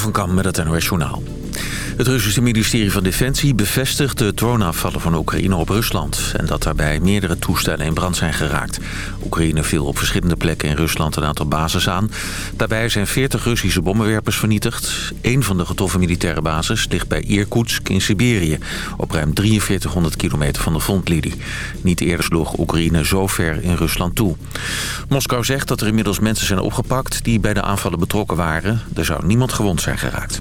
Van Kam met het NOS Journaal. Het Russische ministerie van Defensie bevestigt de droneafvallen van Oekraïne op Rusland... en dat daarbij meerdere toestellen in brand zijn geraakt. Oekraïne viel op verschillende plekken in Rusland een aantal bases aan. Daarbij zijn 40 Russische bommenwerpers vernietigd. Een van de getroffen militaire bases ligt bij Irkutsk in Siberië... op ruim 4300 kilometer van de frontlinie. Niet eerder sloeg Oekraïne zo ver in Rusland toe. Moskou zegt dat er inmiddels mensen zijn opgepakt... die bij de aanvallen betrokken waren. Er zou niemand gewond zijn geraakt.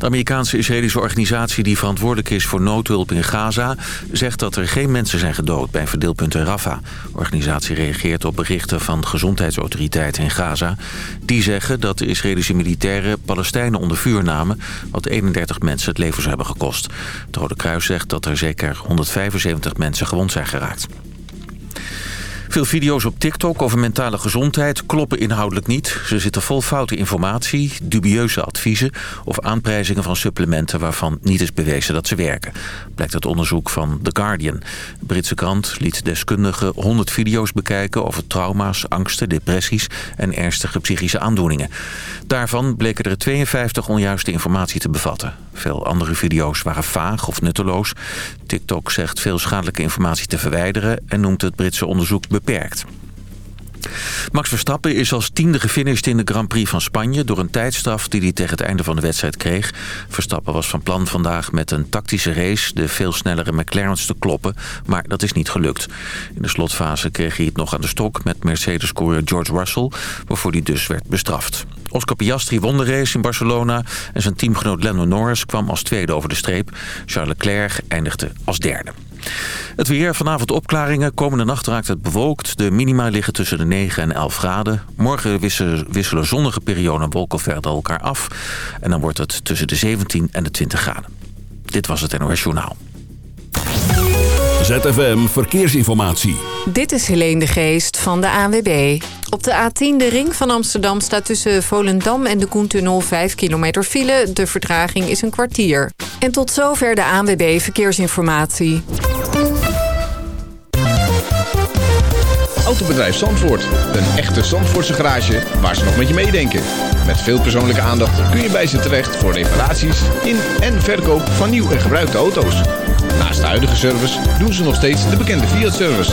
De Amerikaanse Israëlische organisatie die verantwoordelijk is voor noodhulp in Gaza... zegt dat er geen mensen zijn gedood bij verdeelpunt in Rafah. De organisatie reageert op berichten van gezondheidsautoriteiten in Gaza. Die zeggen dat de Israëlische militairen Palestijnen onder vuur namen... wat 31 mensen het leven zou hebben gekost. Het Rode Kruis zegt dat er zeker 175 mensen gewond zijn geraakt. Veel video's op TikTok over mentale gezondheid kloppen inhoudelijk niet. Ze zitten vol foute informatie, dubieuze adviezen... of aanprijzingen van supplementen waarvan niet is bewezen dat ze werken. Blijkt uit onderzoek van The Guardian. De Britse krant liet deskundigen 100 video's bekijken... over trauma's, angsten, depressies en ernstige psychische aandoeningen. Daarvan bleken er 52 onjuiste informatie te bevatten. Veel andere video's waren vaag of nutteloos. TikTok zegt veel schadelijke informatie te verwijderen... en noemt het Britse onderzoek beperkt. Max Verstappen is als tiende gefinished in de Grand Prix van Spanje... door een tijdstraf die hij tegen het einde van de wedstrijd kreeg. Verstappen was van plan vandaag met een tactische race... de veel snellere McLaren's te kloppen, maar dat is niet gelukt. In de slotfase kreeg hij het nog aan de stok met Mercedes-coureur George Russell... waarvoor hij dus werd bestraft. Oscar Piastri won de race in Barcelona... en zijn teamgenoot Lando Norris kwam als tweede over de streep. Charles Leclerc eindigde als derde. Het weer, vanavond opklaringen. Komende nacht raakt het bewolkt. De minima liggen tussen de 9 en 11 graden. Morgen wisselen, wisselen zonnige perioden en wolken verder elkaar af. En dan wordt het tussen de 17 en de 20 graden. Dit was het NOS Journaal. ZFM Verkeersinformatie. Dit is Helene de Geest van de ANWB. Op de A10, de ring van Amsterdam, staat tussen Volendam en de Koentunnel 5 kilometer file. De vertraging is een kwartier. En tot zover de ANWB Verkeersinformatie. Autobedrijf Zandvoort. Een echte Zandvoortse garage waar ze nog met je meedenken. Met veel persoonlijke aandacht kun je bij ze terecht voor reparaties in en verkoop van nieuw en gebruikte auto's. Naast de huidige service doen ze nog steeds de bekende Fiat-service.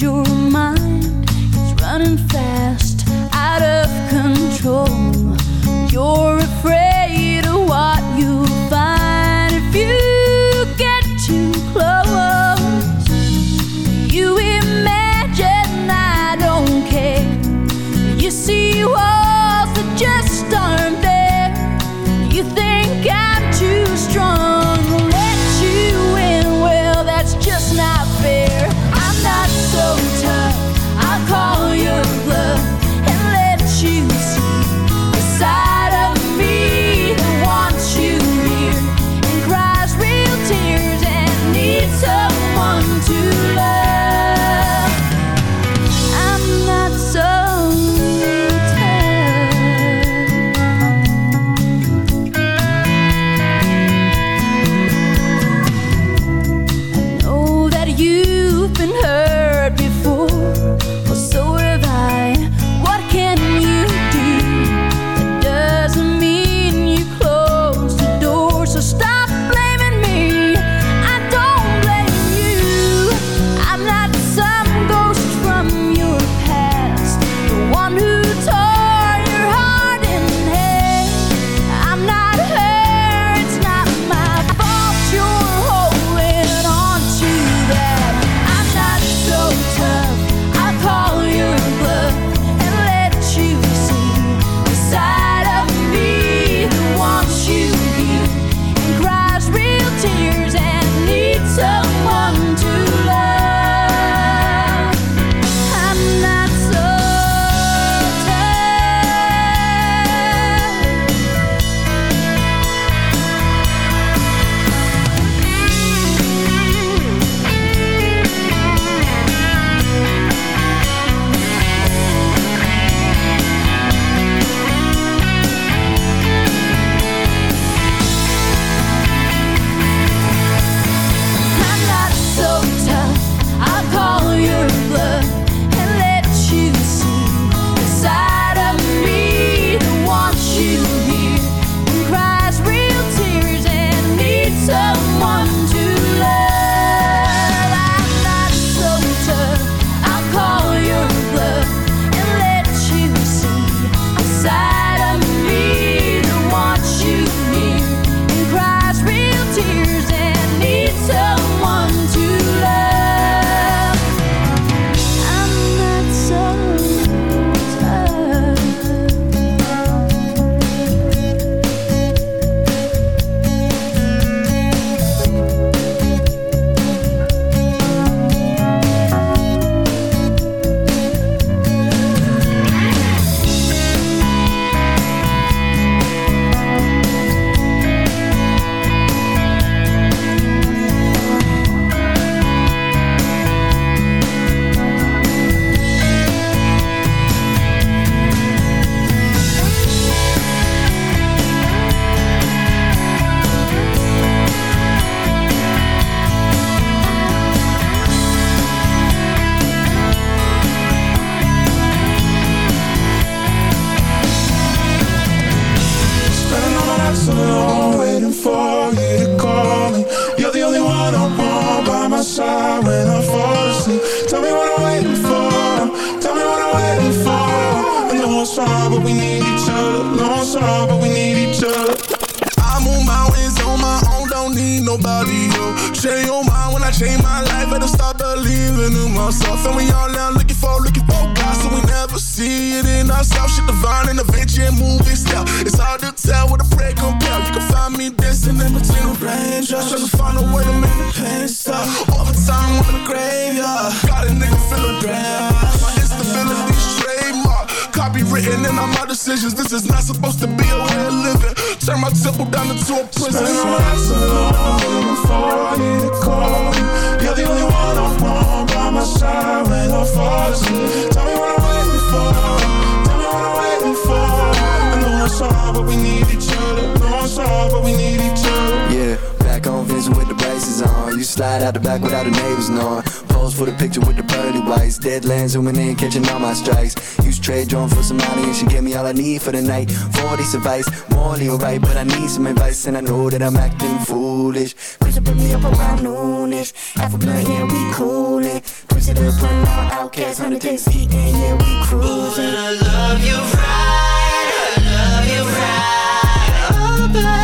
Your mind. It's running fast, see it. Shit divine and adventure and movie style. It's hard to tell what a prayer compare. You can find me dancing in between the raindrops, trying to find a way to make the pain stop. Overtime on the graveyard, got a nigga feeling bad. My instability trademark, copywritten in all my decisions. This is not supposed to be a way of living. Turn my temple down into a prison. Spend my nights alone before I need a call. You're the only one I want by my side when I fall asleep. Tell me what I'm it's hard, but we need each other. Know it's hard, but we need each other. Yeah, back on Vincent with the braces on. You slide out the back without the neighbors knowing. Pose for the picture with the pearly whites. Deadlands zooming in, catching all my strikes. Use trade drone for some money and she gave me all I need for the night. 40 advice, morally alright, but I need some advice and I know that I'm acting foolish. Push it, put me up around noonish. Half a blunt, yeah, we coolin'. Push it up, run out, outcast, 100 days eating, yeah, we cruising. I love you right, open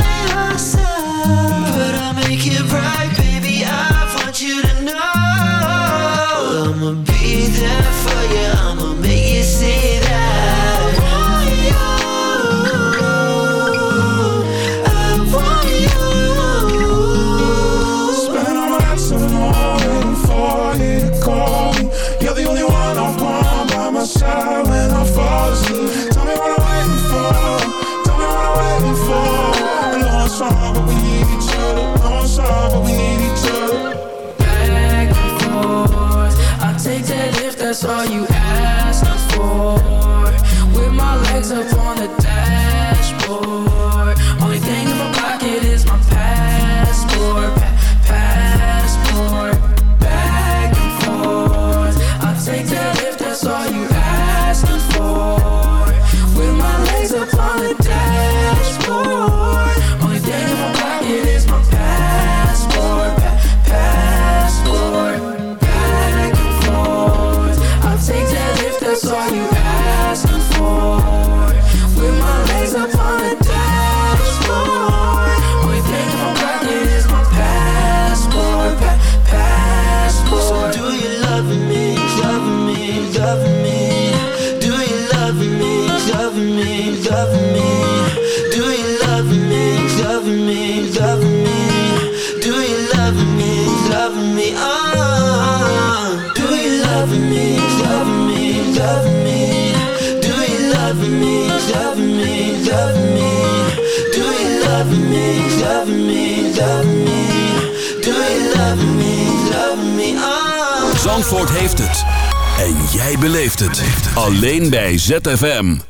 saw you bij ZFM.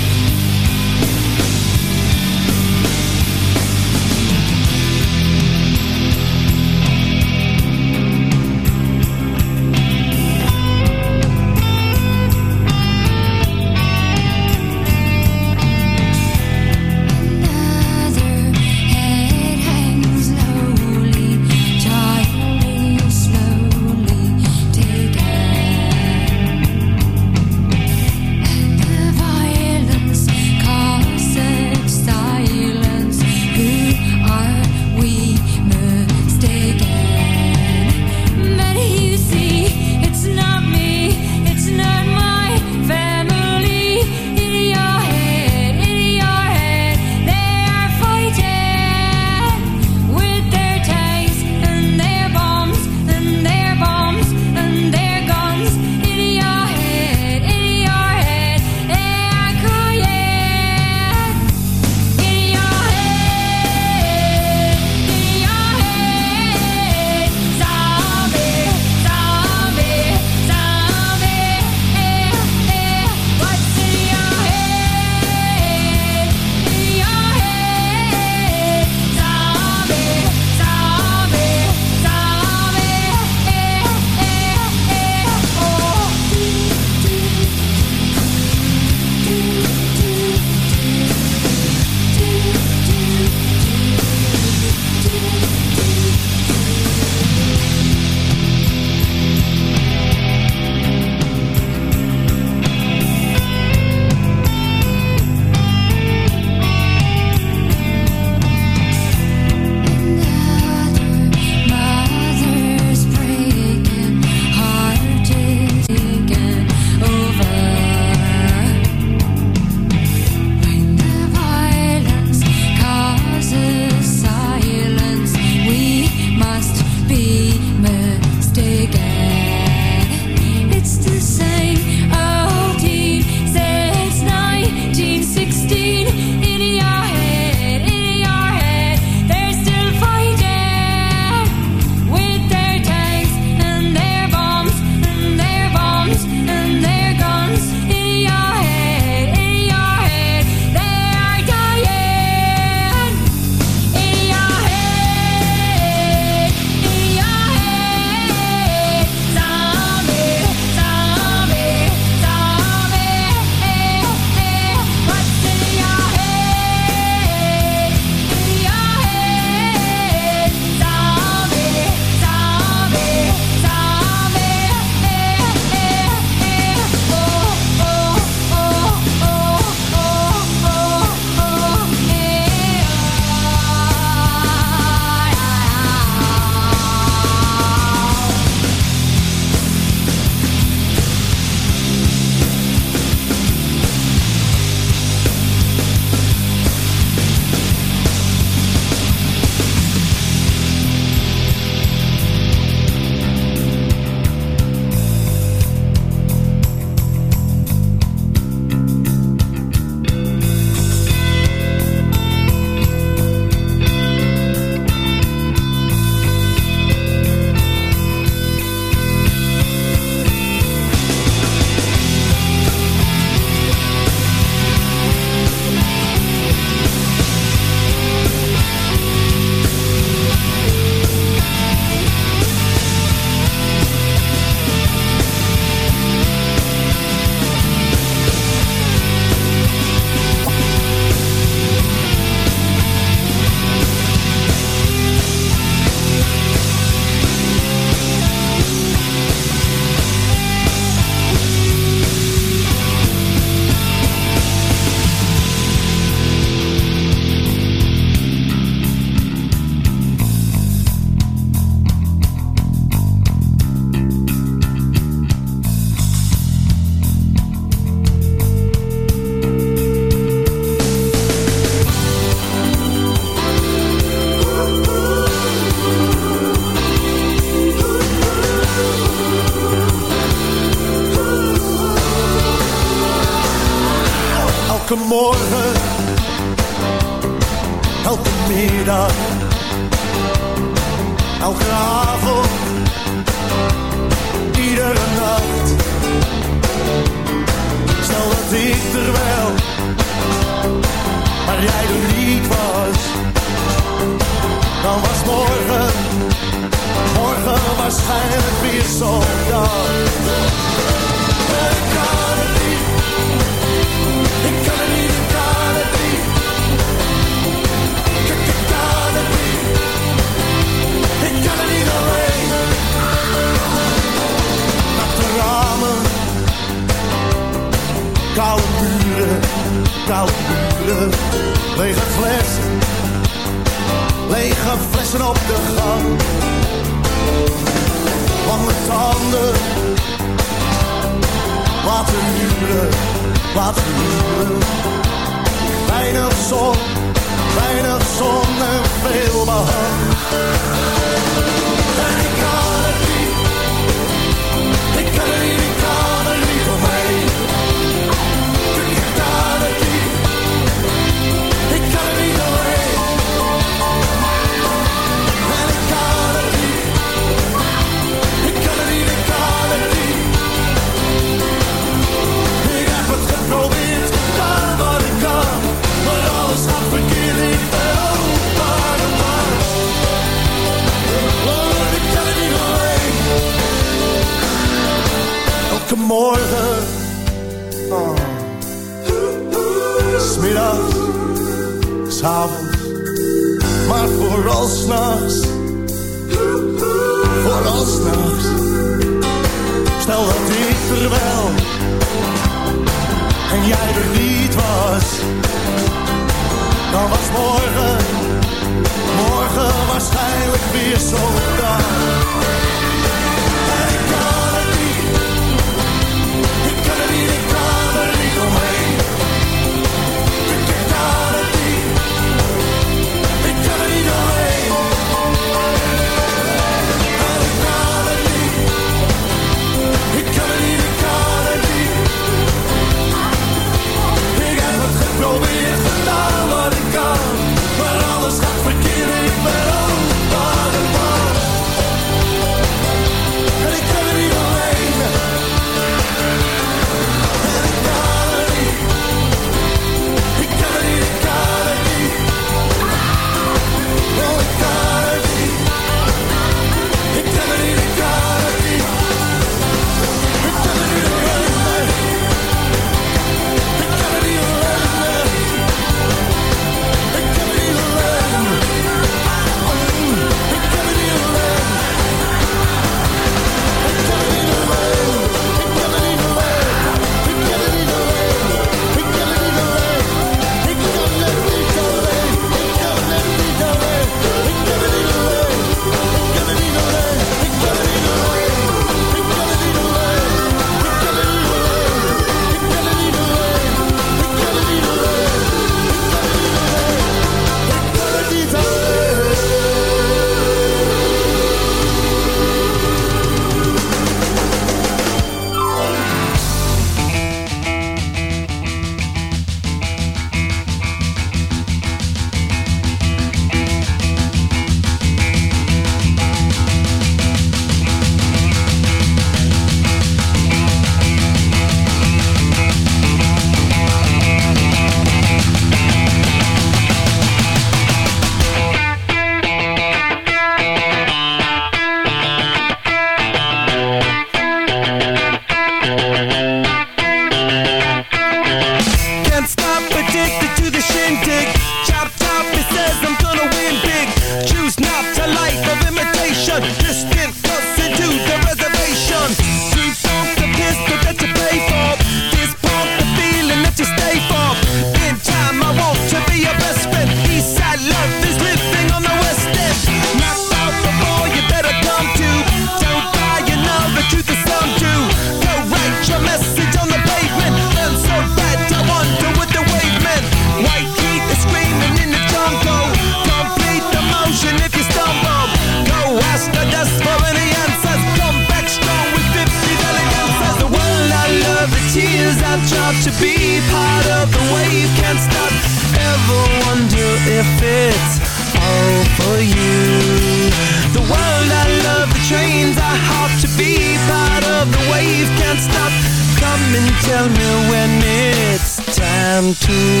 Tell me when it's time to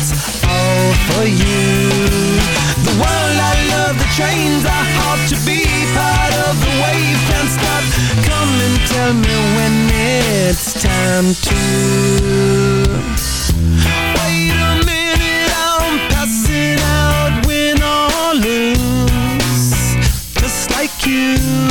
it's all for you. The world I love, the trains I hard to be part of. The wave can't stop. Come and tell me when it's time to. Wait a minute, I'm passing out, win or lose, just like you.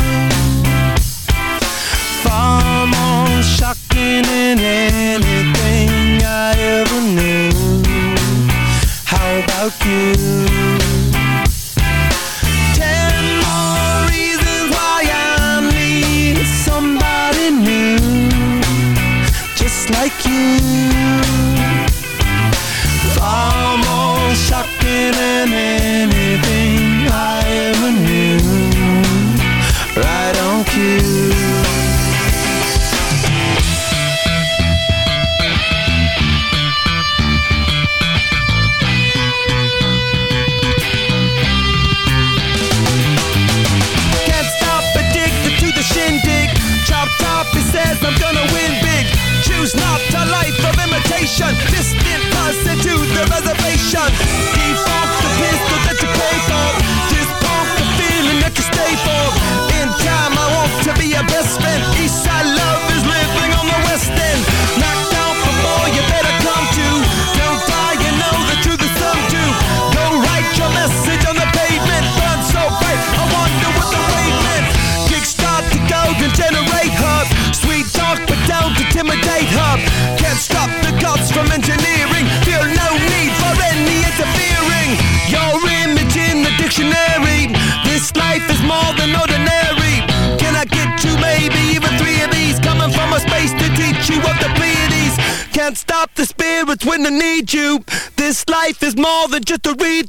life is more than just a read.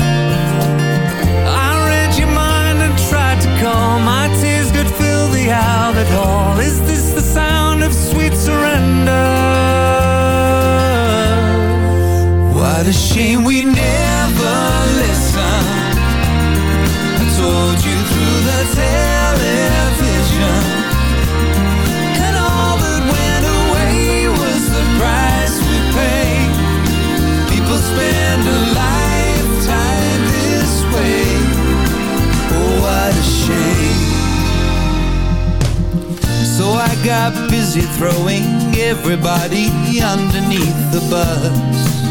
A shame we never listened. I told you through the television. And all that went away was the price we pay. People spend a lifetime this way. Oh, what a shame. So I got busy throwing everybody underneath the bus.